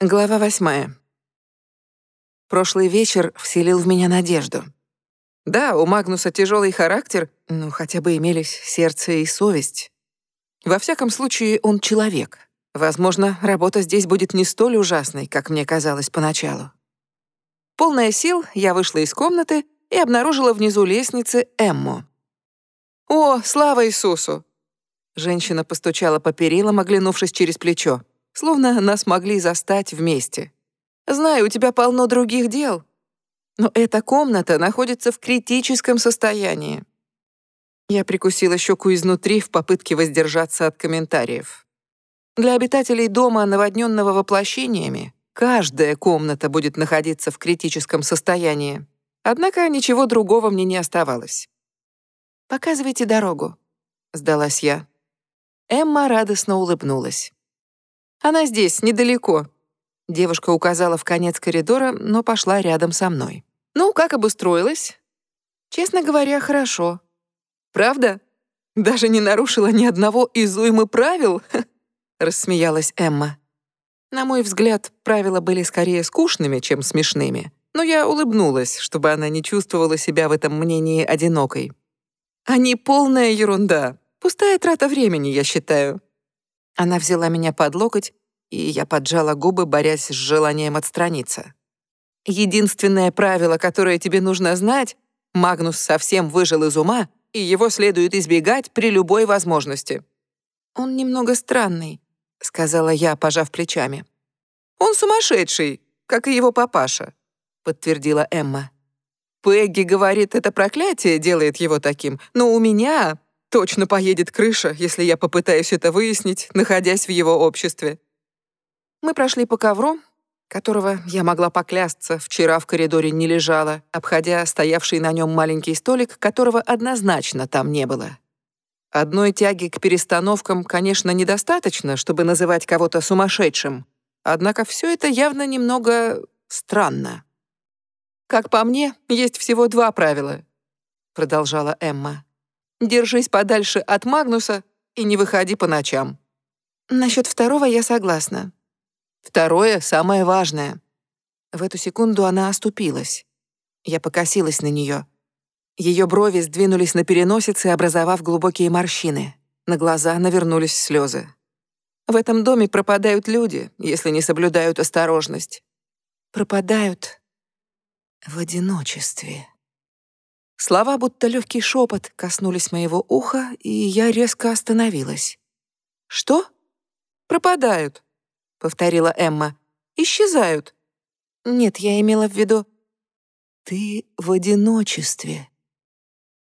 Глава восьмая. Прошлый вечер вселил в меня надежду. Да, у Магнуса тяжелый характер, но хотя бы имелись сердце и совесть. Во всяком случае, он человек. Возможно, работа здесь будет не столь ужасной, как мне казалось поначалу. Полная сил, я вышла из комнаты и обнаружила внизу лестницы Эмму. «О, слава Иисусу!» Женщина постучала по перилам, оглянувшись через плечо словно нас могли застать вместе. Знаю, у тебя полно других дел, но эта комната находится в критическом состоянии. Я прикусила щеку изнутри в попытке воздержаться от комментариев. Для обитателей дома, наводненного воплощениями, каждая комната будет находиться в критическом состоянии. Однако ничего другого мне не оставалось. «Показывайте дорогу», — сдалась я. Эмма радостно улыбнулась. Она здесь, недалеко». Девушка указала в конец коридора, но пошла рядом со мной. «Ну, как обустроилась?» «Честно говоря, хорошо». «Правда? Даже не нарушила ни одного из уймы правил?» рассмеялась Эмма. На мой взгляд, правила были скорее скучными, чем смешными, но я улыбнулась, чтобы она не чувствовала себя в этом мнении одинокой. «Они полная ерунда. Пустая трата времени, я считаю. Она взяла меня под локоть, и я поджала губы, борясь с желанием отстраниться. Единственное правило, которое тебе нужно знать, Магнус совсем выжил из ума, и его следует избегать при любой возможности. Он немного странный, сказала я, пожав плечами. Он сумасшедший, как и его папаша, подтвердила Эмма. Пегги говорит, это проклятие делает его таким, но у меня Точно поедет крыша, если я попытаюсь это выяснить, находясь в его обществе. Мы прошли по ковру, которого, я могла поклясться, вчера в коридоре не лежало, обходя стоявший на нем маленький столик, которого однозначно там не было. Одной тяги к перестановкам, конечно, недостаточно, чтобы называть кого-то сумасшедшим, однако все это явно немного странно. «Как по мне, есть всего два правила», — продолжала Эмма. Держись подальше от Магнуса и не выходи по ночам. Насчет второго я согласна. Второе — самое важное. В эту секунду она оступилась. Я покосилась на нее. Ее брови сдвинулись на переносице, образовав глубокие морщины. На глаза навернулись слезы. В этом доме пропадают люди, если не соблюдают осторожность. Пропадают в одиночестве. Слова, будто легкий шепот, коснулись моего уха, и я резко остановилась. «Что?» «Пропадают», — повторила Эмма. «Исчезают». «Нет, я имела в виду...» «Ты в одиночестве».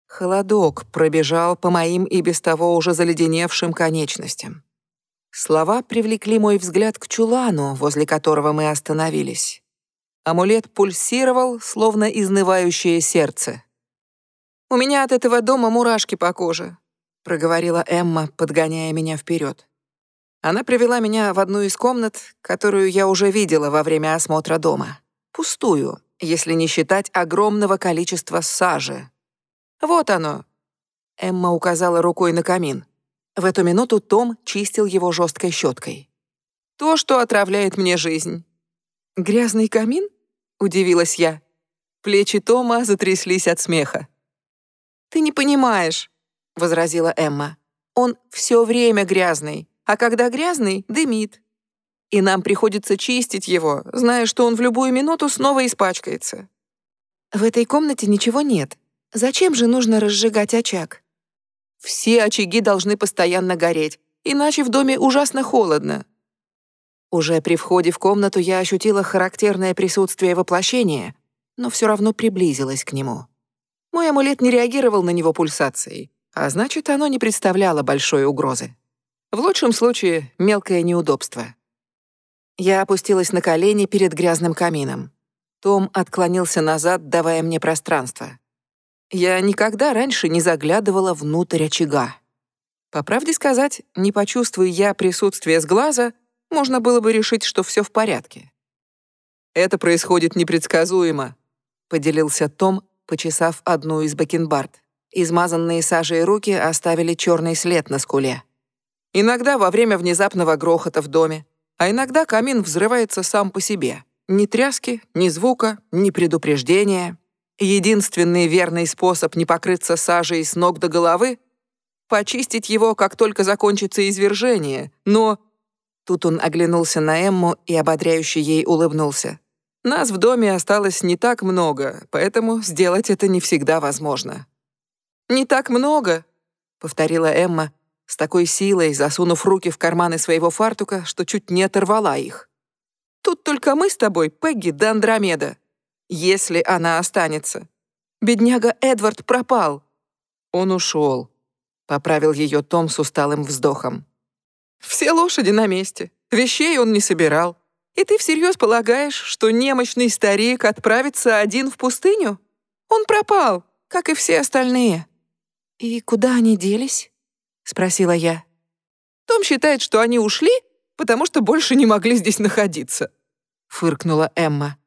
Холодок пробежал по моим и без того уже заледеневшим конечностям. Слова привлекли мой взгляд к чулану, возле которого мы остановились. Амулет пульсировал, словно изнывающее сердце. «У меня от этого дома мурашки по коже», — проговорила Эмма, подгоняя меня вперед. Она привела меня в одну из комнат, которую я уже видела во время осмотра дома. Пустую, если не считать огромного количества сажи. «Вот оно!» Эмма указала рукой на камин. В эту минуту Том чистил его жесткой щеткой. «То, что отравляет мне жизнь». «Грязный камин?» — удивилась я. Плечи Тома затряслись от смеха. «Ты не понимаешь», — возразила Эмма. «Он все время грязный, а когда грязный, дымит. И нам приходится чистить его, зная, что он в любую минуту снова испачкается». «В этой комнате ничего нет. Зачем же нужно разжигать очаг?» «Все очаги должны постоянно гореть, иначе в доме ужасно холодно». Уже при входе в комнату я ощутила характерное присутствие воплощения, но все равно приблизилась к нему. Мой амулет не реагировал на него пульсацией, а значит, оно не представляло большой угрозы. В лучшем случае — мелкое неудобство. Я опустилась на колени перед грязным камином. Том отклонился назад, давая мне пространство. Я никогда раньше не заглядывала внутрь очага. По правде сказать, не почувствуя я присутствие с глаза, можно было бы решить, что все в порядке. «Это происходит непредсказуемо», — поделился Том, почесав одну из бакенбард. Измазанные сажей руки оставили черный след на скуле. Иногда во время внезапного грохота в доме. а иногда камин взрывается сам по себе. Ни тряски, ни звука, ни предупреждения. Единственный верный способ не покрыться сажей с ног до головы — почистить его, как только закончится извержение. Но... Тут он оглянулся на Эмму и ободряюще ей улыбнулся. Нас в доме осталось не так много, поэтому сделать это не всегда возможно. «Не так много», — повторила Эмма, с такой силой, засунув руки в карманы своего фартука, что чуть не оторвала их. «Тут только мы с тобой, Пегги да Андромеда. Если она останется. Бедняга Эдвард пропал». «Он ушел», — поправил ее Том с усталым вздохом. «Все лошади на месте. Вещей он не собирал. И ты всерьез полагаешь, что немощный старик отправится один в пустыню? Он пропал, как и все остальные». «И куда они делись?» — спросила я. «Том считает, что они ушли, потому что больше не могли здесь находиться», — фыркнула Эмма.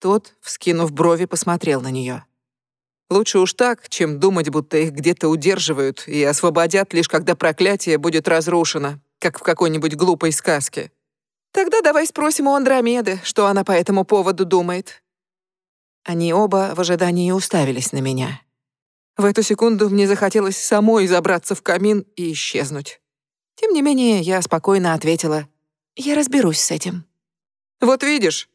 Тот, вскинув брови, посмотрел на нее. «Лучше уж так, чем думать, будто их где-то удерживают и освободят, лишь когда проклятие будет разрушено, как в какой-нибудь глупой сказке. Тогда давай спросим у Андромеды, что она по этому поводу думает». Они оба в ожидании уставились на меня. В эту секунду мне захотелось самой забраться в камин и исчезнуть. Тем не менее, я спокойно ответила, «Я разберусь с этим». «Вот видишь».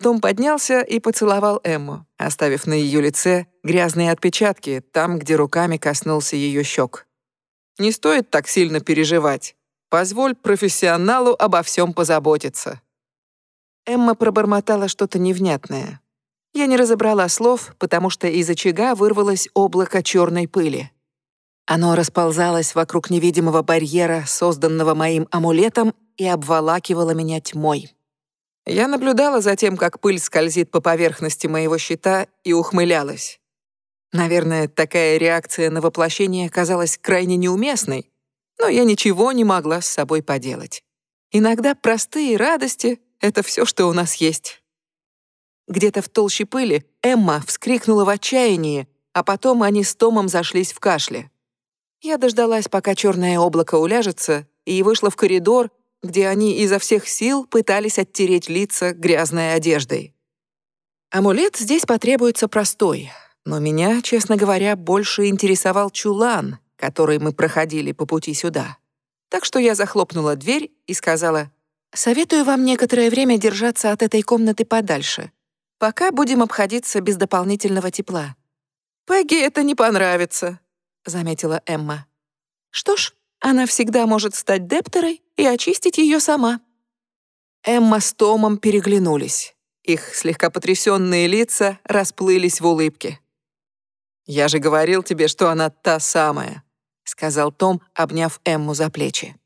Том поднялся и поцеловал Эмму, оставив на ее лице грязные отпечатки там, где руками коснулся ее щек. «Не стоит так сильно переживать. Позволь профессионалу обо всем позаботиться». Эмма пробормотала что-то невнятное, я не разобрала слов, потому что из очага вырвалось облако черной пыли. Оно расползалось вокруг невидимого барьера, созданного моим амулетом, и обволакивало меня тьмой. Я наблюдала за тем, как пыль скользит по поверхности моего щита, и ухмылялась. Наверное, такая реакция на воплощение казалась крайне неуместной, но я ничего не могла с собой поделать. Иногда простые радости — это все, что у нас есть. Где-то в толще пыли Эмма вскрикнула в отчаянии, а потом они с Томом зашлись в кашле. Я дождалась, пока черное облако уляжется, и вышла в коридор, где они изо всех сил пытались оттереть лица грязной одеждой. Амулет здесь потребуется простой, но меня, честно говоря, больше интересовал чулан, который мы проходили по пути сюда. Так что я захлопнула дверь и сказала, «Советую вам некоторое время держаться от этой комнаты подальше. Пока будем обходиться без дополнительного тепла». «Пегги это не понравится», — заметила Эмма. «Что ж, она всегда может стать дептерой и очистить ее сама». Эмма с Томом переглянулись. Их слегка потрясенные лица расплылись в улыбке. «Я же говорил тебе, что она та самая», — сказал Том, обняв Эмму за плечи.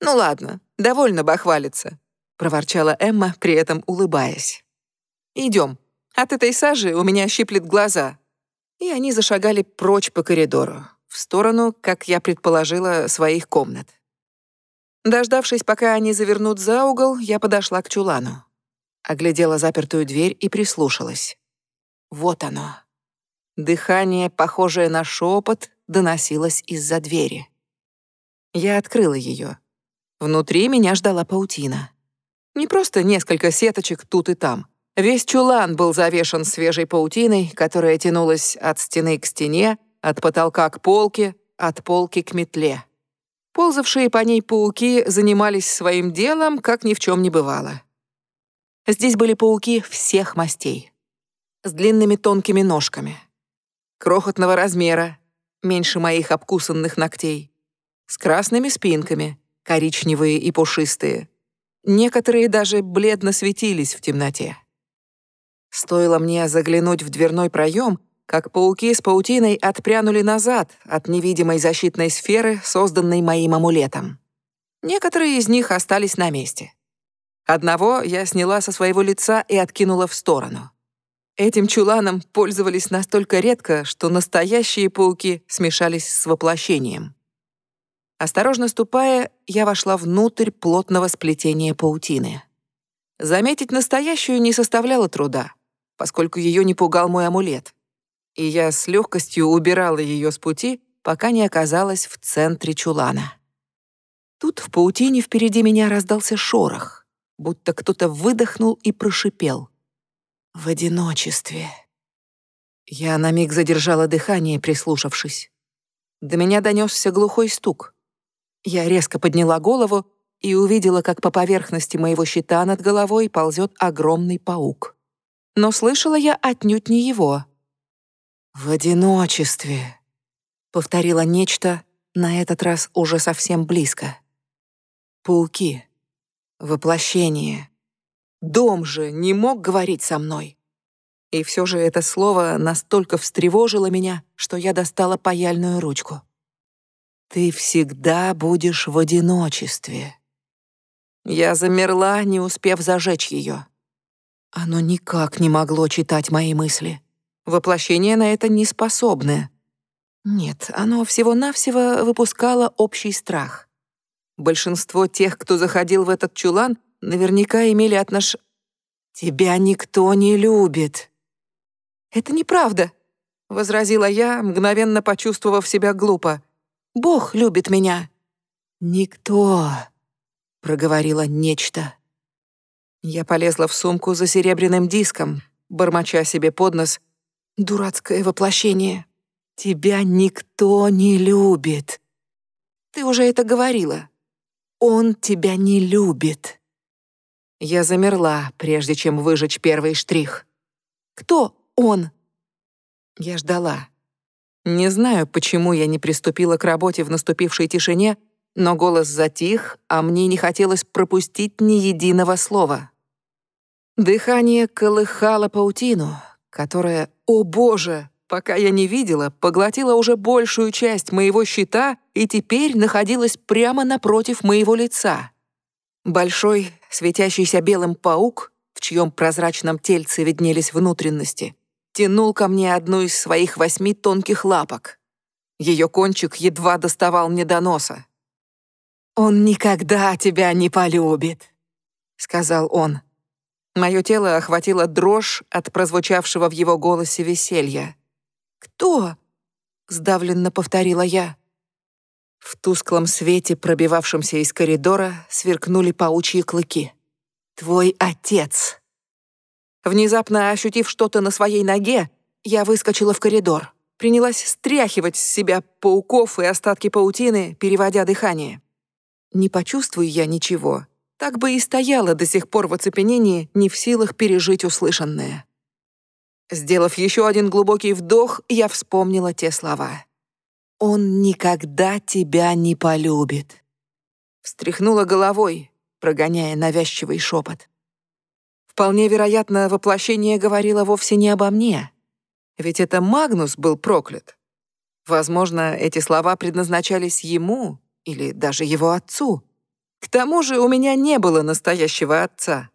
«Ну ладно, довольно бахвалиться», — проворчала Эмма, при этом улыбаясь. Идем. От этой сажи у меня щиплет глаза». И они зашагали прочь по коридору, в сторону, как я предположила, своих комнат. Дождавшись, пока они завернут за угол, я подошла к чулану. Оглядела запертую дверь и прислушалась. Вот оно. Дыхание, похожее на шепот, доносилось из-за двери. Я открыла ее. Внутри меня ждала паутина. Не просто несколько сеточек тут и там — Весь чулан был завешен свежей паутиной, которая тянулась от стены к стене, от потолка к полке, от полки к метле. Ползавшие по ней пауки занимались своим делом, как ни в чем не бывало. Здесь были пауки всех мастей. С длинными тонкими ножками. Крохотного размера, меньше моих обкусанных ногтей. С красными спинками, коричневые и пушистые. Некоторые даже бледно светились в темноте. Стоило мне заглянуть в дверной проем, как пауки с паутиной отпрянули назад от невидимой защитной сферы, созданной моим амулетом. Некоторые из них остались на месте. Одного я сняла со своего лица и откинула в сторону. Этим чуланом пользовались настолько редко, что настоящие пауки смешались с воплощением. Осторожно ступая, я вошла внутрь плотного сплетения паутины. Заметить настоящую не составляло труда поскольку ее не пугал мой амулет. И я с легкостью убирала ее с пути, пока не оказалась в центре чулана. Тут в паутине впереди меня раздался шорох, будто кто-то выдохнул и прошипел. «В одиночестве». Я на миг задержала дыхание, прислушавшись. До меня донесся глухой стук. Я резко подняла голову и увидела, как по поверхности моего щита над головой ползет огромный паук. Но слышала я отнюдь не его. «В одиночестве», — повторила нечто, на этот раз уже совсем близко. Пауки. Воплощение. Дом же не мог говорить со мной. И все же это слово настолько встревожило меня, что я достала паяльную ручку. «Ты всегда будешь в одиночестве». Я замерла, не успев зажечь ее. Оно никак не могло читать мои мысли. Воплощение на это не способны. Нет, оно всего-навсего выпускало общий страх. Большинство тех, кто заходил в этот чулан, наверняка имели отнош... «Тебя никто не любит». «Это неправда», — возразила я, мгновенно почувствовав себя глупо. «Бог любит меня». «Никто», — проговорила нечто. Я полезла в сумку за серебряным диском, бормоча себе под нос. «Дурацкое воплощение. Тебя никто не любит». «Ты уже это говорила», он тебя не любит. Я замерла, прежде чем выжечь первый штрих. Кто он? Я ждала. Не знаю, почему я не приступила к работе в наступившей тишине, но голос затих, а мне не хотелось пропустить ни единого слова. Дыхание колыхало паутину, которая, о боже, пока я не видела, поглотила уже большую часть моего щита и теперь находилась прямо напротив моего лица. Большой, светящийся белым паук, в чьем прозрачном тельце виднелись внутренности, тянул ко мне одну из своих восьми тонких лапок. Ее кончик едва доставал мне до носа. «Он никогда тебя не полюбит», — сказал он. Мое тело охватило дрожь от прозвучавшего в его голосе веселья. «Кто?» — сдавленно повторила я. В тусклом свете, пробивавшемся из коридора, сверкнули паучьи клыки. «Твой отец!» Внезапно ощутив что-то на своей ноге, я выскочила в коридор. Принялась стряхивать с себя пауков и остатки паутины, переводя дыхание. Не почувствую я ничего. Так бы и стояла до сих пор в оцепенении, не в силах пережить услышанное. Сделав еще один глубокий вдох, я вспомнила те слова. «Он никогда тебя не полюбит». Встряхнула головой, прогоняя навязчивый шепот. Вполне вероятно, воплощение говорило вовсе не обо мне. Ведь это Магнус был проклят. Возможно, эти слова предназначались ему или даже его отцу. К тому же у меня не было настоящего отца.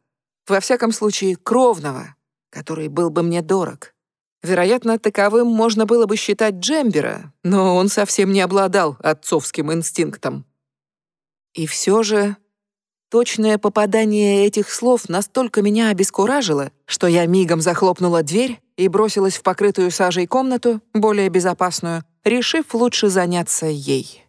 Во всяком случае, кровного который был бы мне дорог. Вероятно, таковым можно было бы считать Джембера, но он совсем не обладал отцовским инстинктом. И все же точное попадание этих слов настолько меня обескуражило, что я мигом захлопнула дверь и бросилась в покрытую сажей комнату, более безопасную, решив лучше заняться ей.